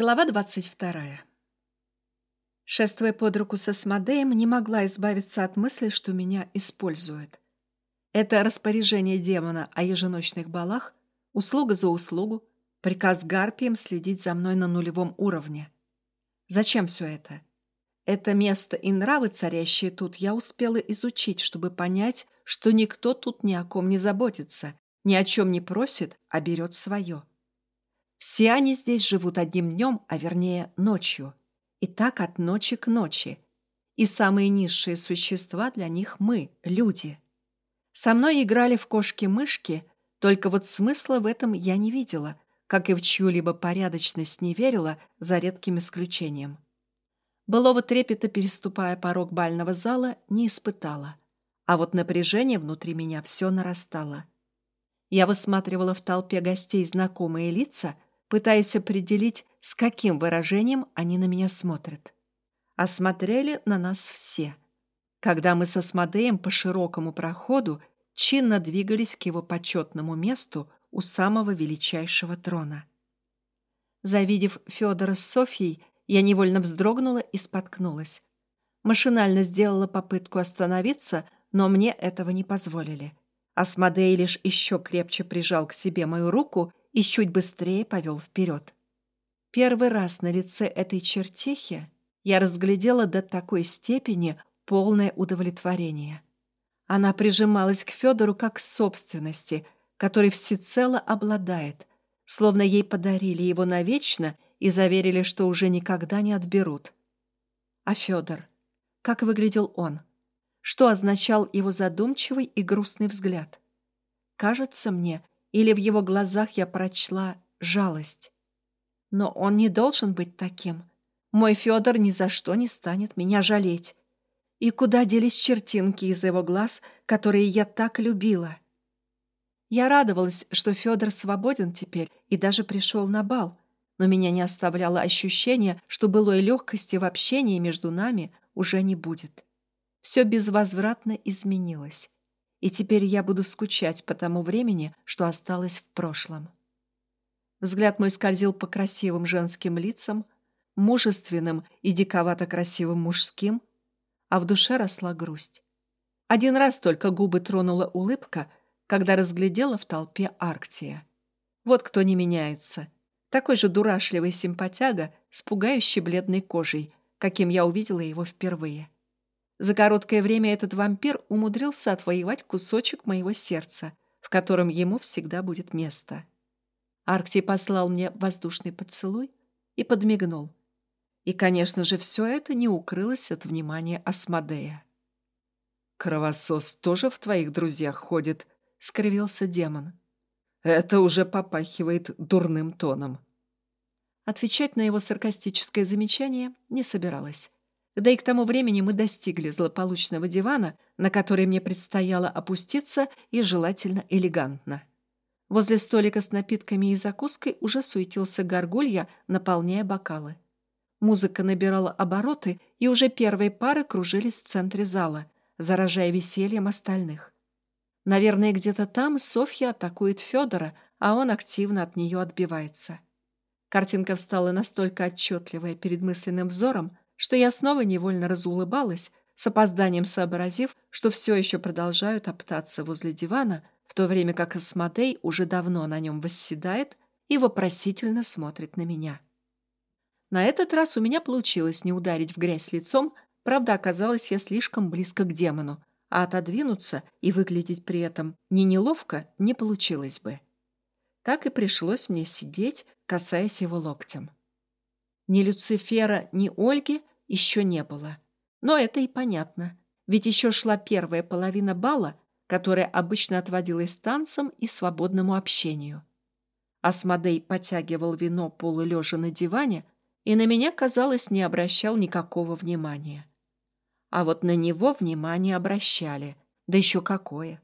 Глава двадцать вторая. Шествуя под руку со Смодеем, не могла избавиться от мысли, что меня используют. Это распоряжение демона о еженочных балах, услуга за услугу, приказ гарпиям следить за мной на нулевом уровне. Зачем все это? Это место и нравы, царящие тут, я успела изучить, чтобы понять, что никто тут ни о ком не заботится, ни о чем не просит, а берет свое. Все они здесь живут одним днем, а вернее ночью. И так от ночи к ночи. И самые низшие существа для них мы, люди. Со мной играли в кошки-мышки, только вот смысла в этом я не видела, как и в чью-либо порядочность не верила, за редким исключением. Былого трепета, переступая порог бального зала, не испытала. А вот напряжение внутри меня все нарастало. Я высматривала в толпе гостей знакомые лица — пытаясь определить, с каким выражением они на меня смотрят. Осмотрели на нас все. Когда мы со Смодеем по широкому проходу чинно двигались к его почетному месту у самого величайшего трона. Завидев Федора с Софьей, я невольно вздрогнула и споткнулась. Машинально сделала попытку остановиться, но мне этого не позволили. Асмодей лишь еще крепче прижал к себе мою руку и чуть быстрее повел вперед. Первый раз на лице этой чертехи я разглядела до такой степени полное удовлетворение. Она прижималась к Федору как собственности, который всецело обладает, словно ей подарили его навечно и заверили, что уже никогда не отберут. А Федор? Как выглядел он? Что означал его задумчивый и грустный взгляд? Кажется мне, или в его глазах я прочла жалость. Но он не должен быть таким. Мой Федор ни за что не станет меня жалеть. И куда делись чертинки из его глаз, которые я так любила? Я радовалась, что Федор свободен теперь и даже пришел на бал, но меня не оставляло ощущение, что былой легкости в общении между нами уже не будет. Все безвозвратно изменилось и теперь я буду скучать по тому времени, что осталось в прошлом. Взгляд мой скользил по красивым женским лицам, мужественным и диковато красивым мужским, а в душе росла грусть. Один раз только губы тронула улыбка, когда разглядела в толпе Арктия. Вот кто не меняется. Такой же дурашливый симпатяга с пугающей бледной кожей, каким я увидела его впервые. За короткое время этот вампир умудрился отвоевать кусочек моего сердца, в котором ему всегда будет место. Арктий послал мне воздушный поцелуй и подмигнул. И, конечно же, все это не укрылось от внимания Асмодея. «Кровосос тоже в твоих друзьях ходит?» — скривился демон. «Это уже попахивает дурным тоном». Отвечать на его саркастическое замечание не собиралась. Да и к тому времени мы достигли злополучного дивана, на который мне предстояло опуститься и желательно элегантно. Возле столика с напитками и закуской уже суетился горгулья, наполняя бокалы. Музыка набирала обороты, и уже первые пары кружились в центре зала, заражая весельем остальных. Наверное, где-то там Софья атакует Федора, а он активно от нее отбивается. Картинка встала настолько отчетливая перед мысленным взором, что я снова невольно разулыбалась, с опозданием сообразив, что все еще продолжают топтаться возле дивана, в то время как Асмодей уже давно на нем восседает и вопросительно смотрит на меня. На этот раз у меня получилось не ударить в грязь лицом, правда, оказалось я слишком близко к демону, а отодвинуться и выглядеть при этом не неловко не получилось бы. Так и пришлось мне сидеть, касаясь его локтем. Ни Люцифера, ни Ольги еще не было. Но это и понятно, ведь еще шла первая половина бала, которая обычно отводилась танцам и свободному общению. Асмодей потягивал вино полулежа на диване и на меня, казалось, не обращал никакого внимания. А вот на него внимание обращали, да еще какое.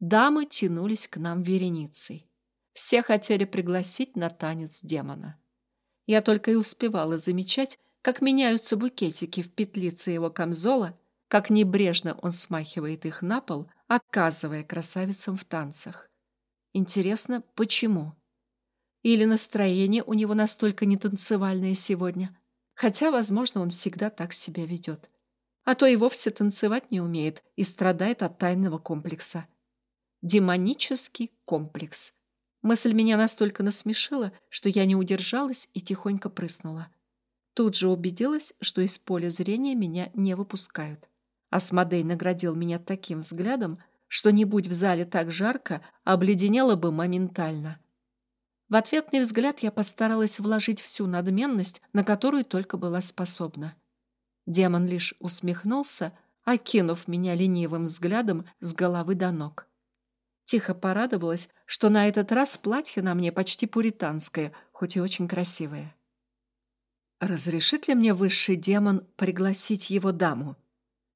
Дамы тянулись к нам вереницей. Все хотели пригласить на танец демона. Я только и успевала замечать, как меняются букетики в петлице его камзола, как небрежно он смахивает их на пол, отказывая красавицам в танцах. Интересно, почему? Или настроение у него настолько нетанцевальное сегодня. Хотя, возможно, он всегда так себя ведет. А то и вовсе танцевать не умеет и страдает от тайного комплекса. Демонический комплекс. Мысль меня настолько насмешила, что я не удержалась и тихонько прыснула. Тут же убедилась, что из поля зрения меня не выпускают. Асмодей наградил меня таким взглядом, что не будь в зале так жарко, обледенела бы моментально. В ответный взгляд я постаралась вложить всю надменность, на которую только была способна. Демон лишь усмехнулся, окинув меня ленивым взглядом с головы до ног. Тихо порадовалась, что на этот раз платье на мне почти пуританское, хоть и очень красивое. «Разрешит ли мне высший демон пригласить его даму?»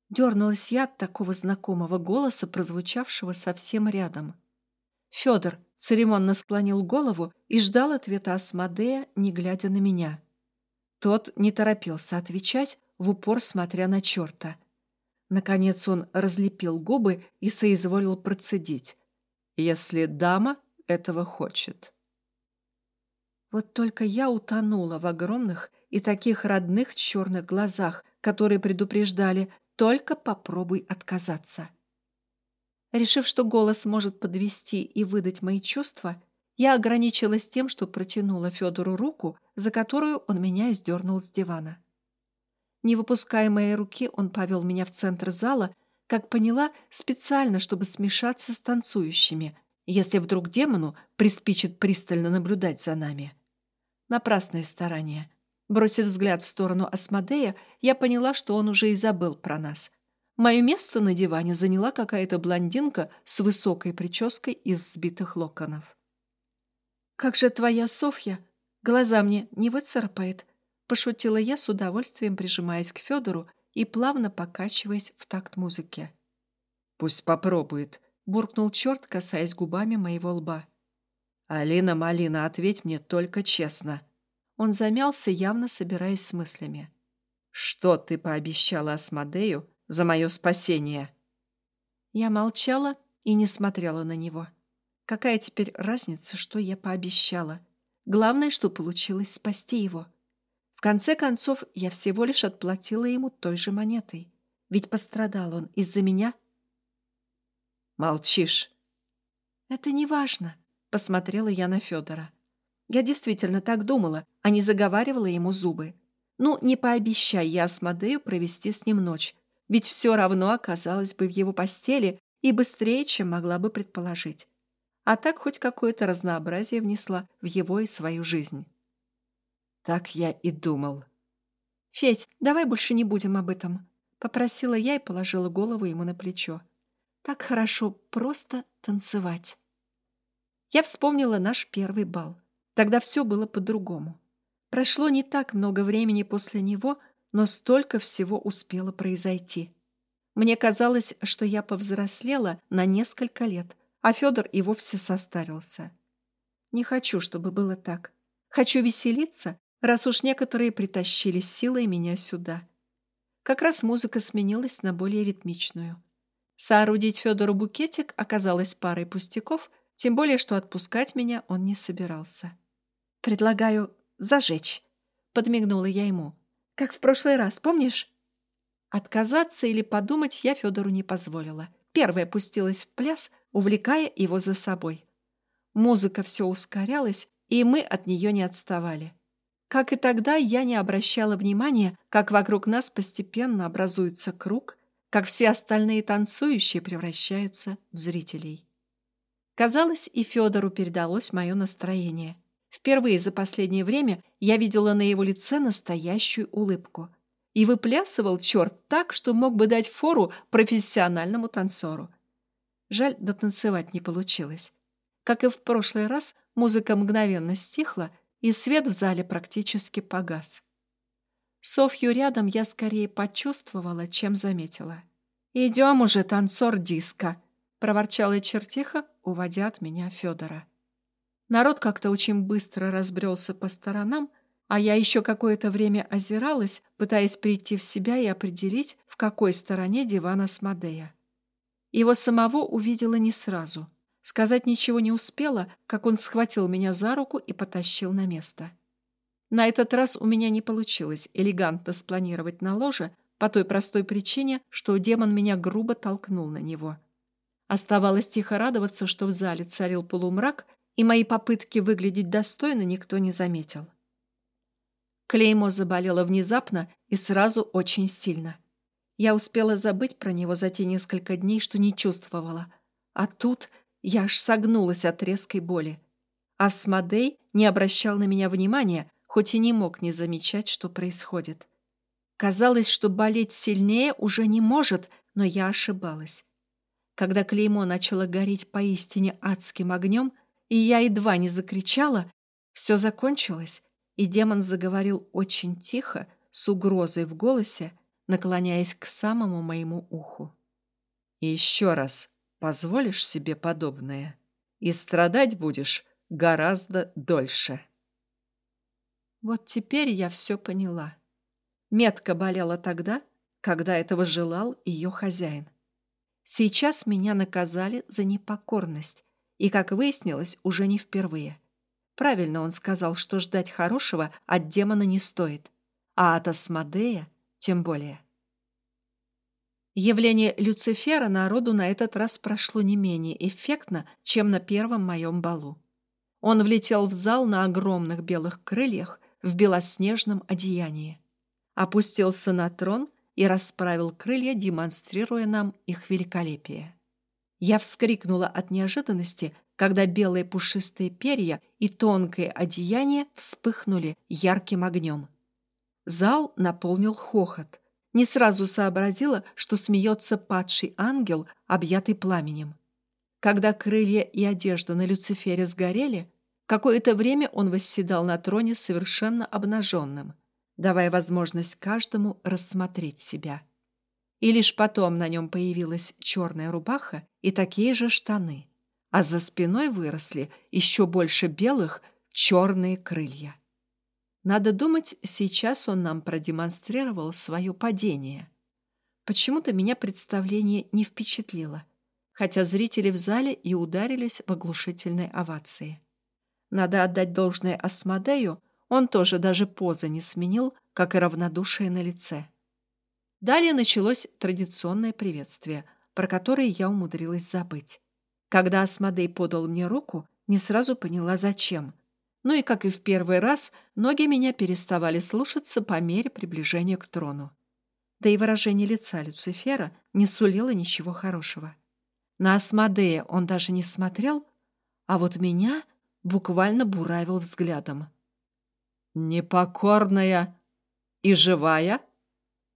Дернулась я от такого знакомого голоса, прозвучавшего совсем рядом. Федор церемонно склонил голову и ждал ответа Асмодея, не глядя на меня. Тот не торопился отвечать, в упор смотря на черта. Наконец он разлепил губы и соизволил процедить. «Если дама этого хочет». Вот только я утонула в огромных и таких родных черных глазах, которые предупреждали только попробуй отказаться. Решив, что голос может подвести и выдать мои чувства, я ограничилась тем, что протянула Федору руку, за которую он меня издернул с дивана. Не выпуская моей руки, он повел меня в центр зала, как поняла, специально, чтобы смешаться с танцующими, если вдруг демону приспичит пристально наблюдать за нами. Напрасное старание. Бросив взгляд в сторону Асмодея, я поняла, что он уже и забыл про нас. Мое место на диване заняла какая-то блондинка с высокой прической из сбитых локонов. «Как же твоя Софья? Глаза мне не выцарапает?» Пошутила я с удовольствием, прижимаясь к Федору и плавно покачиваясь в такт музыки. «Пусть попробует», — буркнул черт, касаясь губами моего лба. «Алина, Малина, ответь мне только честно. Он замялся, явно собираясь с мыслями. «Что ты пообещала Асмодею за мое спасение?» Я молчала и не смотрела на него. Какая теперь разница, что я пообещала? Главное, что получилось спасти его. В конце концов, я всего лишь отплатила ему той же монетой. Ведь пострадал он из-за меня. «Молчишь!» «Это не важно», — посмотрела я на Федора. Я действительно так думала, а не заговаривала ему зубы. Ну, не пообещай я Асмодею провести с ним ночь, ведь все равно оказалась бы в его постели и быстрее, чем могла бы предположить. А так хоть какое-то разнообразие внесла в его и свою жизнь. Так я и думал. «Федь, давай больше не будем об этом», — попросила я и положила голову ему на плечо. «Так хорошо просто танцевать». Я вспомнила наш первый бал. Тогда все было по-другому. Прошло не так много времени после него, но столько всего успело произойти. Мне казалось, что я повзрослела на несколько лет, а Федор и вовсе состарился. Не хочу, чтобы было так. Хочу веселиться, раз уж некоторые притащили силой меня сюда. Как раз музыка сменилась на более ритмичную. Соорудить Федору букетик оказалось парой пустяков, тем более, что отпускать меня он не собирался. «Предлагаю зажечь», — подмигнула я ему. «Как в прошлый раз, помнишь?» Отказаться или подумать я Федору не позволила. Первая пустилась в пляс, увлекая его за собой. Музыка все ускорялась, и мы от нее не отставали. Как и тогда, я не обращала внимания, как вокруг нас постепенно образуется круг, как все остальные танцующие превращаются в зрителей. Казалось, и Федору передалось мое настроение. Впервые за последнее время я видела на его лице настоящую улыбку. И выплясывал черт так, что мог бы дать фору профессиональному танцору. Жаль, дотанцевать не получилось. Как и в прошлый раз, музыка мгновенно стихла, и свет в зале практически погас. Софью рядом я скорее почувствовала, чем заметила. «Идем уже, танцор диска!» проворчала чертиха, уводя от меня Федора. Народ как-то очень быстро разбрелся по сторонам, а я еще какое-то время озиралась, пытаясь прийти в себя и определить, в какой стороне дивана Смодея. Его самого увидела не сразу. Сказать ничего не успела, как он схватил меня за руку и потащил на место. На этот раз у меня не получилось элегантно спланировать на ложе по той простой причине, что демон меня грубо толкнул на него. Оставалось тихо радоваться, что в зале царил полумрак, и мои попытки выглядеть достойно никто не заметил. Клеймо заболело внезапно и сразу очень сильно. Я успела забыть про него за те несколько дней, что не чувствовала. А тут я аж согнулась от резкой боли. Асмодей не обращал на меня внимания, хоть и не мог не замечать, что происходит. Казалось, что болеть сильнее уже не может, но я ошибалась. Когда клеймо начало гореть поистине адским огнем, и я едва не закричала, все закончилось, и демон заговорил очень тихо, с угрозой в голосе, наклоняясь к самому моему уху. «И еще раз позволишь себе подобное, и страдать будешь гораздо дольше». Вот теперь я все поняла. Метка болела тогда, когда этого желал ее хозяин. Сейчас меня наказали за непокорность, и, как выяснилось, уже не впервые. Правильно он сказал, что ждать хорошего от демона не стоит, а от Асмодея тем более. Явление Люцифера народу на этот раз прошло не менее эффектно, чем на первом моем балу. Он влетел в зал на огромных белых крыльях в белоснежном одеянии, опустился на трон и расправил крылья, демонстрируя нам их великолепие. Я вскрикнула от неожиданности, когда белые пушистые перья и тонкое одеяние вспыхнули ярким огнем. Зал наполнил хохот, не сразу сообразила, что смеется падший ангел, объятый пламенем. Когда крылья и одежда на Люцифере сгорели, какое-то время он восседал на троне совершенно обнаженным, давая возможность каждому рассмотреть себя. И лишь потом на нем появилась черная рубаха и такие же штаны, а за спиной выросли еще больше белых черные крылья. Надо думать, сейчас он нам продемонстрировал свое падение. Почему-то меня представление не впечатлило, хотя зрители в зале и ударились в оглушительной овации. Надо отдать должное Асмодею, он тоже даже позы не сменил, как и равнодушие на лице. Далее началось традиционное приветствие, про которое я умудрилась забыть. Когда Асмодей подал мне руку, не сразу поняла, зачем – ну и, как и в первый раз, ноги меня переставали слушаться по мере приближения к трону. Да и выражение лица Люцифера не сулило ничего хорошего. На Асмодея он даже не смотрел, а вот меня буквально буравил взглядом. «Непокорная и живая?»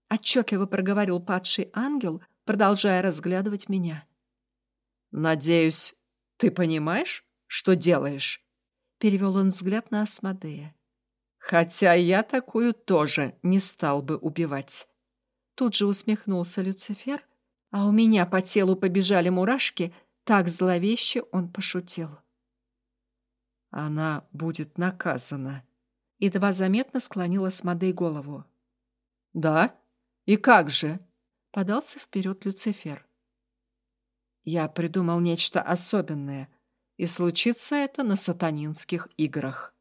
Отчетливо проговорил падший ангел, продолжая разглядывать меня. «Надеюсь, ты понимаешь, что делаешь?» Перевел он взгляд на Асмодея. «Хотя я такую тоже не стал бы убивать». Тут же усмехнулся Люцифер, а у меня по телу побежали мурашки, так зловеще он пошутил. «Она будет наказана», — едва заметно склонила Асмодей голову. «Да? И как же?» — подался вперед Люцифер. «Я придумал нечто особенное, и случится это на сатанинских играх.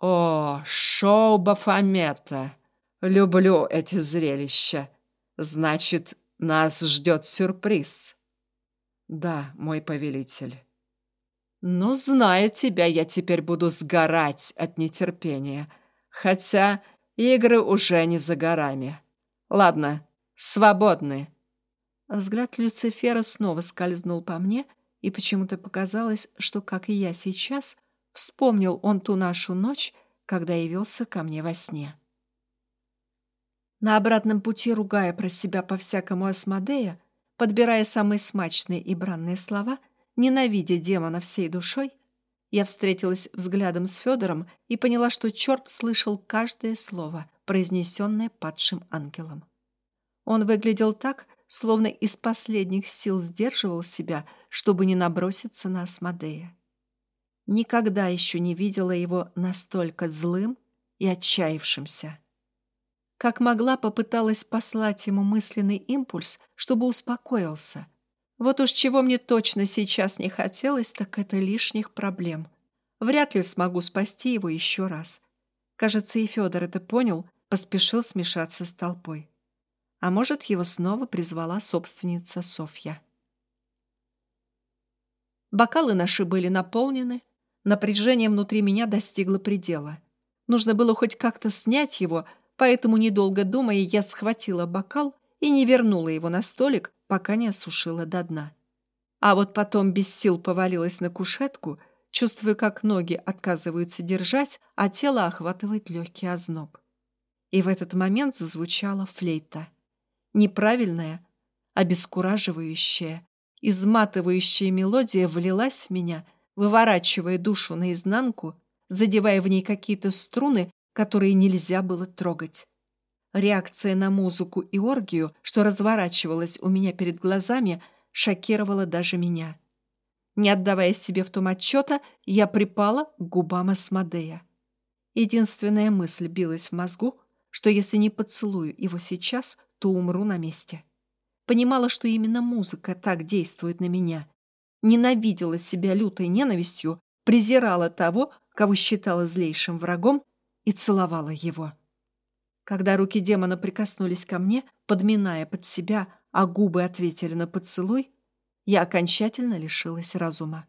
О, шоу Бафомета! Люблю эти зрелища. Значит, нас ждет сюрприз. Да, мой повелитель. Но, зная тебя, я теперь буду сгорать от нетерпения. Хотя игры уже не за горами. Ладно, свободны. Взгляд Люцифера снова скользнул по мне, и почему-то показалось, что, как и я сейчас, вспомнил он ту нашу ночь, когда явился ко мне во сне. На обратном пути, ругая про себя по-всякому Асмодея, подбирая самые смачные и бранные слова, ненавидя демона всей душой, я встретилась взглядом с Федором и поняла, что черт слышал каждое слово, произнесенное падшим ангелом. Он выглядел так, словно из последних сил сдерживал себя, чтобы не наброситься на Асмодея. Никогда еще не видела его настолько злым и отчаявшимся. Как могла, попыталась послать ему мысленный импульс, чтобы успокоился, Вот уж чего мне точно сейчас не хотелось, так это лишних проблем. Вряд ли смогу спасти его еще раз. Кажется, и Федор это понял, поспешил смешаться с толпой. А может, его снова призвала собственница Софья. Бокалы наши были наполнены, напряжение внутри меня достигло предела. Нужно было хоть как-то снять его, поэтому, недолго думая, я схватила бокал и не вернула его на столик, пока не осушила до дна. А вот потом без сил повалилась на кушетку, чувствуя, как ноги отказываются держать, а тело охватывает легкий озноб. И в этот момент зазвучала флейта. Неправильная, обескураживающая, изматывающая мелодия влилась в меня, выворачивая душу наизнанку, задевая в ней какие-то струны, которые нельзя было трогать. Реакция на музыку и оргию, что разворачивалась у меня перед глазами, шокировала даже меня. Не отдавая себе в том отчета, я припала к губам Асмодея. Единственная мысль билась в мозгу, что если не поцелую его сейчас, то умру на месте. Понимала, что именно музыка так действует на меня. Ненавидела себя лютой ненавистью, презирала того, кого считала злейшим врагом, и целовала его. Когда руки демона прикоснулись ко мне, подминая под себя, а губы ответили на поцелуй, я окончательно лишилась разума.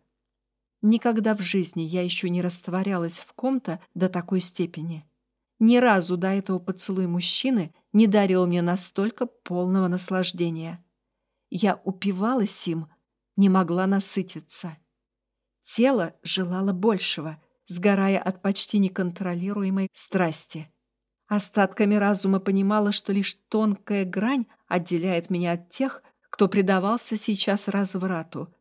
Никогда в жизни я еще не растворялась в ком-то до такой степени. Ни разу до этого поцелуй мужчины не дарил мне настолько полного наслаждения. Я упивалась им, не могла насытиться. Тело желало большего, сгорая от почти неконтролируемой страсти. Остатками разума понимала, что лишь тонкая грань отделяет меня от тех, кто предавался сейчас разврату,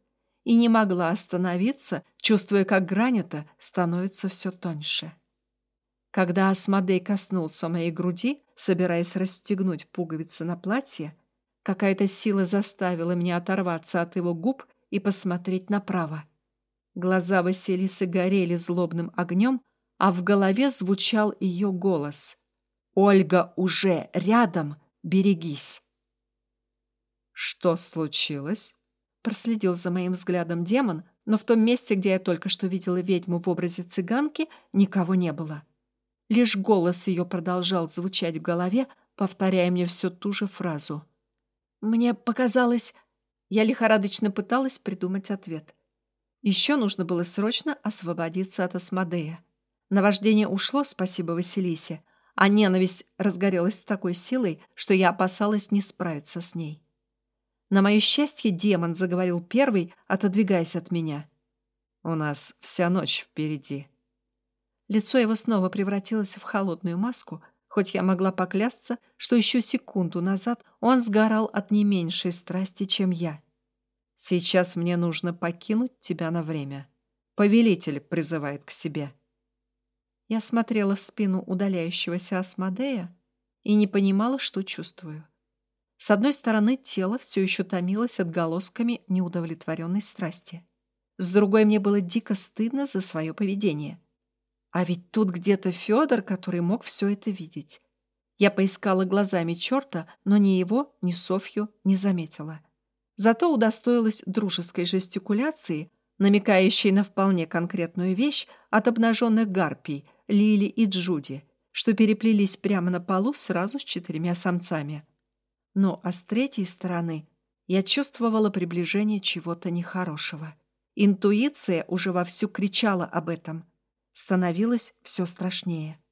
и не могла остановиться, чувствуя, как грань эта становится все тоньше. Когда Асмодей коснулся моей груди, собираясь расстегнуть пуговицы на платье, какая-то сила заставила меня оторваться от его губ и посмотреть направо. Глаза Василисы горели злобным огнем, а в голове звучал ее голос. Ольга уже рядом, берегись. Что случилось? Проследил за моим взглядом демон, но в том месте, где я только что видела ведьму в образе цыганки, никого не было. Лишь голос ее продолжал звучать в голове, повторяя мне всю ту же фразу. Мне показалось... Я лихорадочно пыталась придумать ответ. Еще нужно было срочно освободиться от Асмодея. Наваждение ушло, спасибо Василисе, а ненависть разгорелась с такой силой, что я опасалась не справиться с ней. На мое счастье, демон заговорил первый, отодвигаясь от меня. «У нас вся ночь впереди». Лицо его снова превратилось в холодную маску, хоть я могла поклясться, что еще секунду назад он сгорал от не меньшей страсти, чем я. «Сейчас мне нужно покинуть тебя на время. Повелитель призывает к себе». Я смотрела в спину удаляющегося Асмодея и не понимала, что чувствую. С одной стороны, тело все еще томилось отголосками неудовлетворенной страсти. С другой, мне было дико стыдно за свое поведение. А ведь тут где-то Федор, который мог все это видеть. Я поискала глазами черта, но ни его, ни Софью не заметила. Зато удостоилась дружеской жестикуляции, намекающей на вполне конкретную вещь от обнаженных гарпий – Лили и Джуди, что переплелись прямо на полу сразу с четырьмя самцами. Ну, а с третьей стороны я чувствовала приближение чего-то нехорошего. Интуиция уже вовсю кричала об этом. Становилось все страшнее.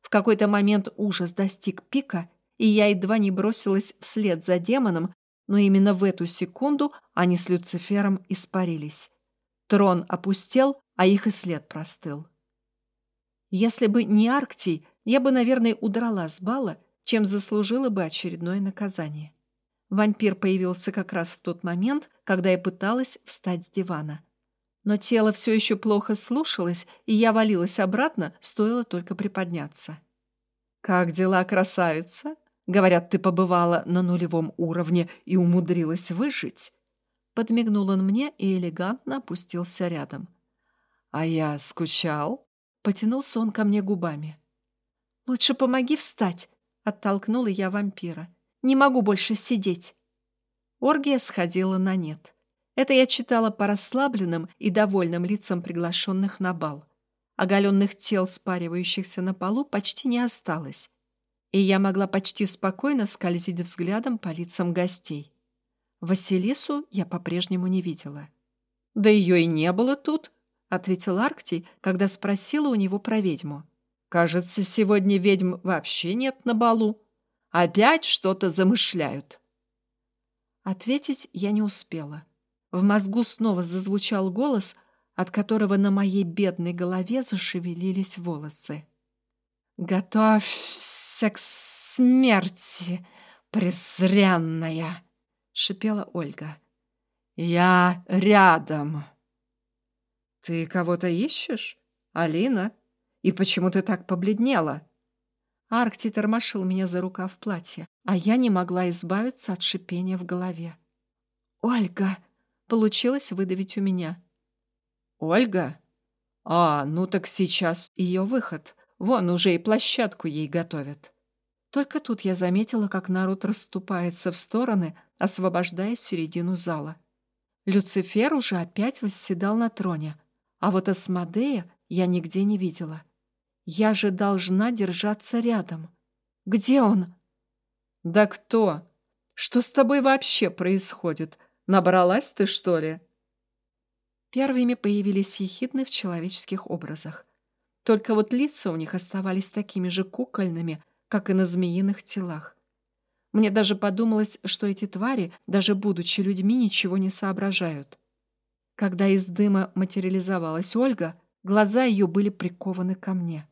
В какой-то момент ужас достиг пика, и я едва не бросилась вслед за демоном, но именно в эту секунду они с Люцифером испарились. Трон опустел, а их и след простыл. Если бы не Арктий, я бы, наверное, удрала с бала, чем заслужила бы очередное наказание. Вампир появился как раз в тот момент, когда я пыталась встать с дивана. Но тело все еще плохо слушалось, и я валилась обратно, стоило только приподняться. «Как дела, красавица?» Говорят, ты побывала на нулевом уровне и умудрилась выжить. Подмигнул он мне и элегантно опустился рядом. А я скучал. Потянулся он ко мне губами. «Лучше помоги встать!» — оттолкнула я вампира. «Не могу больше сидеть!» Оргия сходила на нет. Это я читала по расслабленным и довольным лицам приглашенных на бал. Оголенных тел, спаривающихся на полу, почти не осталось. И я могла почти спокойно скользить взглядом по лицам гостей. Василису я по-прежнему не видела. «Да ее и не было тут», — ответил Арктий, когда спросила у него про ведьму. «Кажется, сегодня ведьм вообще нет на балу. Опять что-то замышляют». Ответить я не успела. В мозгу снова зазвучал голос, от которого на моей бедной голове зашевелились волосы. «Готовься к смерти, презренная!» — шипела Ольга. «Я рядом!» «Ты кого-то ищешь, Алина? И почему ты так побледнела?» Аркти тормошил меня за рукав платья, а я не могла избавиться от шипения в голове. «Ольга!» — получилось выдавить у меня. «Ольга? А, ну так сейчас ее выход. Вон уже и площадку ей готовят». Только тут я заметила, как народ расступается в стороны, освобождая середину зала. Люцифер уже опять восседал на троне, а вот Асмодея я нигде не видела. Я же должна держаться рядом. Где он? Да кто? Что с тобой вообще происходит? Набралась ты, что ли? Первыми появились ехидны в человеческих образах. Только вот лица у них оставались такими же кукольными, как и на змеиных телах. Мне даже подумалось, что эти твари, даже будучи людьми, ничего не соображают. Когда из дыма материализовалась Ольга, глаза ее были прикованы ко мне.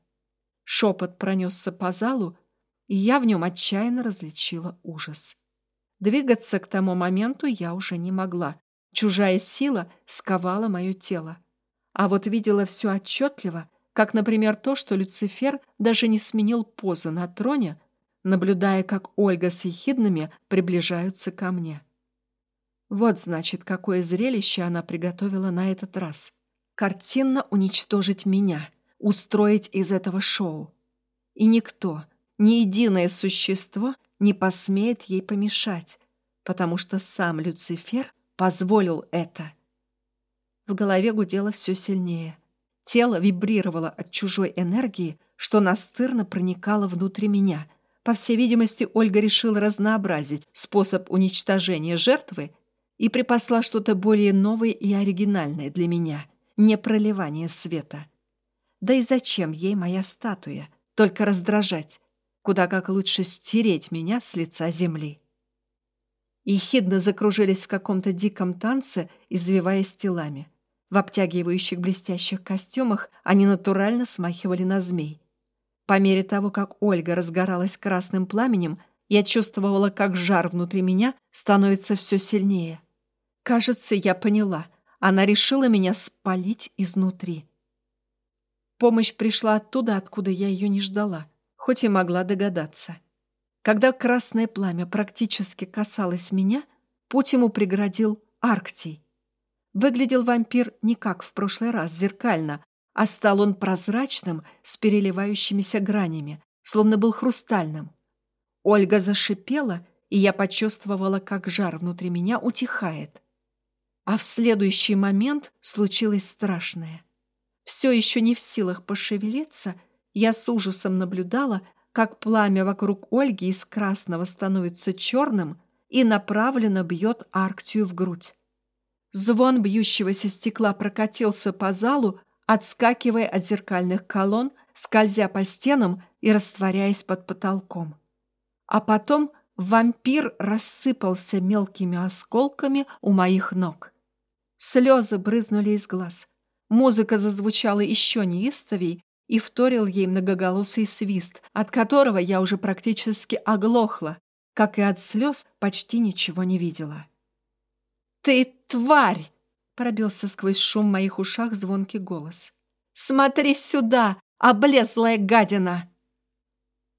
Шепот пронесся по залу, и я в нем отчаянно различила ужас. Двигаться к тому моменту я уже не могла. Чужая сила сковала мое тело. А вот видела все отчетливо, как, например, то, что Люцифер даже не сменил позы на троне, наблюдая, как Ольга с ехидными приближаются ко мне. Вот, значит, какое зрелище она приготовила на этот раз. Картинно уничтожить меня, устроить из этого шоу. И никто, ни единое существо не посмеет ей помешать, потому что сам Люцифер позволил это. В голове гудело все сильнее. Тело вибрировало от чужой энергии, что настырно проникало внутрь меня. По всей видимости, Ольга решила разнообразить способ уничтожения жертвы и припасла что-то более новое и оригинальное для меня — не проливание света. Да и зачем ей моя статуя? Только раздражать. Куда как лучше стереть меня с лица земли. Ехидно закружились в каком-то диком танце, извиваясь телами. В обтягивающих блестящих костюмах они натурально смахивали на змей. По мере того, как Ольга разгоралась красным пламенем, я чувствовала, как жар внутри меня становится все сильнее. Кажется, я поняла. Она решила меня спалить изнутри. Помощь пришла оттуда, откуда я ее не ждала, хоть и могла догадаться. Когда красное пламя практически касалось меня, путь ему преградил Арктий. Выглядел вампир не как в прошлый раз, зеркально, а стал он прозрачным, с переливающимися гранями, словно был хрустальным. Ольга зашипела, и я почувствовала, как жар внутри меня утихает. А в следующий момент случилось страшное. Все еще не в силах пошевелиться, я с ужасом наблюдала, как пламя вокруг Ольги из красного становится черным и направленно бьет Арктию в грудь. Звон бьющегося стекла прокатился по залу, отскакивая от зеркальных колонн, скользя по стенам и растворяясь под потолком. А потом вампир рассыпался мелкими осколками у моих ног. Слезы брызнули из глаз. Музыка зазвучала еще неистовей, и вторил ей многоголосый свист, от которого я уже практически оглохла, как и от слез почти ничего не видела. «Ты тварь!» — пробился сквозь шум моих ушах звонкий голос. «Смотри сюда, облезлая гадина!»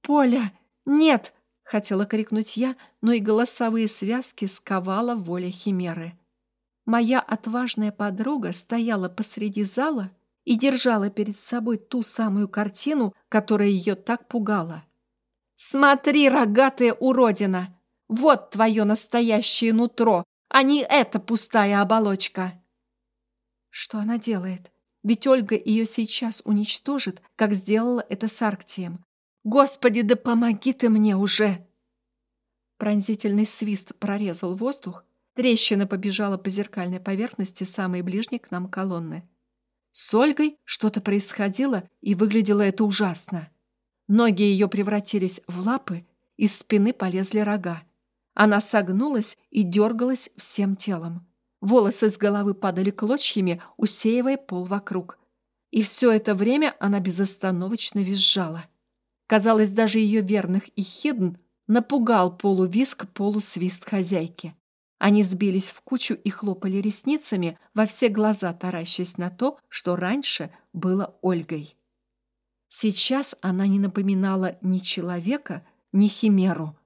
«Поля, нет!» — хотела крикнуть я, но и голосовые связки сковала воля химеры. Моя отважная подруга стояла посреди зала и держала перед собой ту самую картину, которая ее так пугала. «Смотри, рогатая уродина! Вот твое настоящее нутро, а не эта пустая оболочка. Что она делает? Ведь Ольга ее сейчас уничтожит, как сделала это с Арктием. Господи, да помоги ты мне уже! Пронзительный свист прорезал воздух, трещина побежала по зеркальной поверхности самой ближней к нам колонны. С Ольгой что-то происходило, и выглядело это ужасно. Ноги ее превратились в лапы, из спины полезли рога. Она согнулась и дергалась всем телом. Волосы с головы падали клочьями, усеивая пол вокруг. И все это время она безостановочно визжала. Казалось, даже ее верных и хидн напугал полувиск, полусвист хозяйки. Они сбились в кучу и хлопали ресницами, во все глаза таращась на то, что раньше было Ольгой. Сейчас она не напоминала ни человека, ни химеру,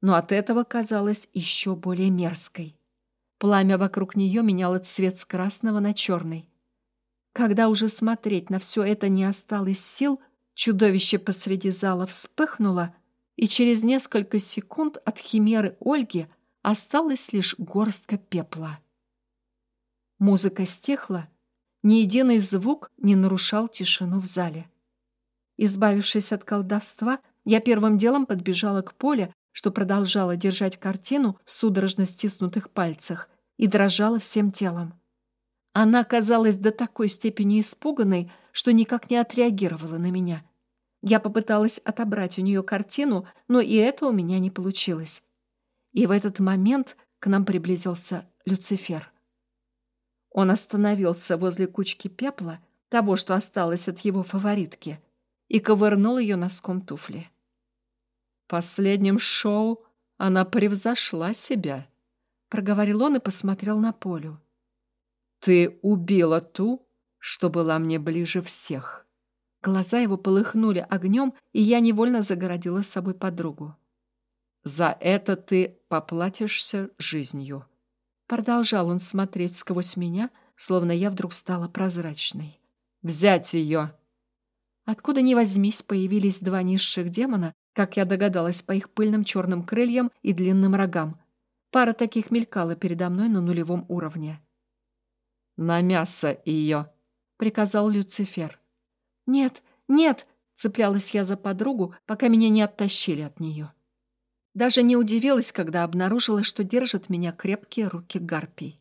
но от этого казалась еще более мерзкой. Пламя вокруг нее меняло цвет с красного на черный. Когда уже смотреть на все это не осталось сил, чудовище посреди зала вспыхнуло, и через несколько секунд от химеры Ольги осталась лишь горстка пепла. Музыка стихла, ни единый звук не нарушал тишину в зале. Избавившись от колдовства, я первым делом подбежала к Поле, что продолжала держать картину в судорожно стиснутых пальцах и дрожала всем телом. Она казалась до такой степени испуганной, что никак не отреагировала на меня. Я попыталась отобрать у нее картину, но и это у меня не получилось. И в этот момент к нам приблизился Люцифер. Он остановился возле кучки пепла, того, что осталось от его фаворитки, и ковырнул ее носком туфли. Последним шоу она превзошла себя, проговорил он и посмотрел на Полю. Ты убила ту, что была мне ближе всех. Глаза его полыхнули огнем, и я невольно загородила с собой подругу. За это ты поплатишься жизнью. Продолжал он смотреть сквозь меня, словно я вдруг стала прозрачной. «Взять ее!» Откуда ни возьмись, появились два низших демона, как я догадалась по их пыльным черным крыльям и длинным рогам. Пара таких мелькала передо мной на нулевом уровне. «На мясо ее!» — приказал Люцифер. «Нет, нет!» — цеплялась я за подругу, пока меня не оттащили от нее. Даже не удивилась, когда обнаружила, что держат меня крепкие руки гарпий.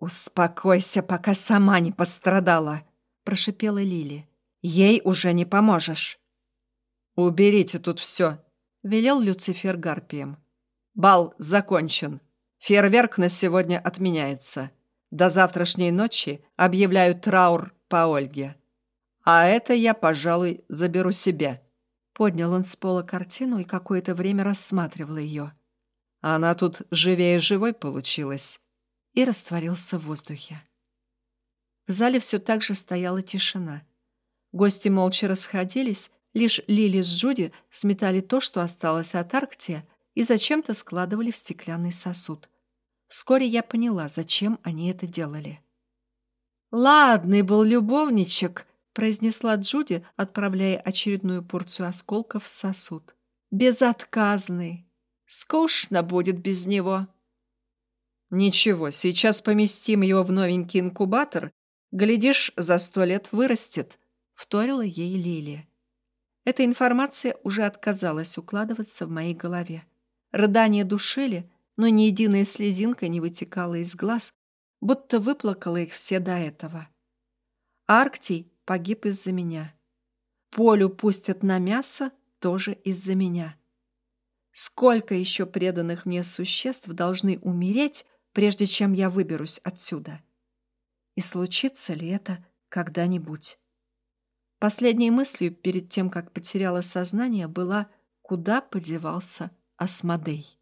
«Успокойся, пока сама не пострадала!» — прошипела Лили. Ей уже не поможешь. «Уберите тут все», — велел Люцифер Гарпием. «Бал закончен. Фейерверк на сегодня отменяется. До завтрашней ночи объявляю траур по Ольге. А это я, пожалуй, заберу себе». Поднял он с пола картину и какое-то время рассматривал ее. Она тут живее живой получилась. И растворился в воздухе. В зале все так же стояла тишина. Гости молча расходились, лишь Лили с Джуди сметали то, что осталось от Арктия, и зачем-то складывали в стеклянный сосуд. Вскоре я поняла, зачем они это делали. «Ладный был любовничек», — произнесла Джуди, отправляя очередную порцию осколков в сосуд. «Безотказный. Скучно будет без него». «Ничего, сейчас поместим его в новенький инкубатор. Глядишь, за сто лет вырастет», вторила ей Лилия. Эта информация уже отказалась укладываться в моей голове. Рыдания душили, но ни единая слезинка не вытекала из глаз, будто выплакала их все до этого. Арктий погиб из-за меня. Полю пустят на мясо тоже из-за меня. Сколько еще преданных мне существ должны умереть, прежде чем я выберусь отсюда? И случится ли это когда-нибудь? Последней мыслью перед тем, как потеряла сознание, была, куда подевался Асмодей.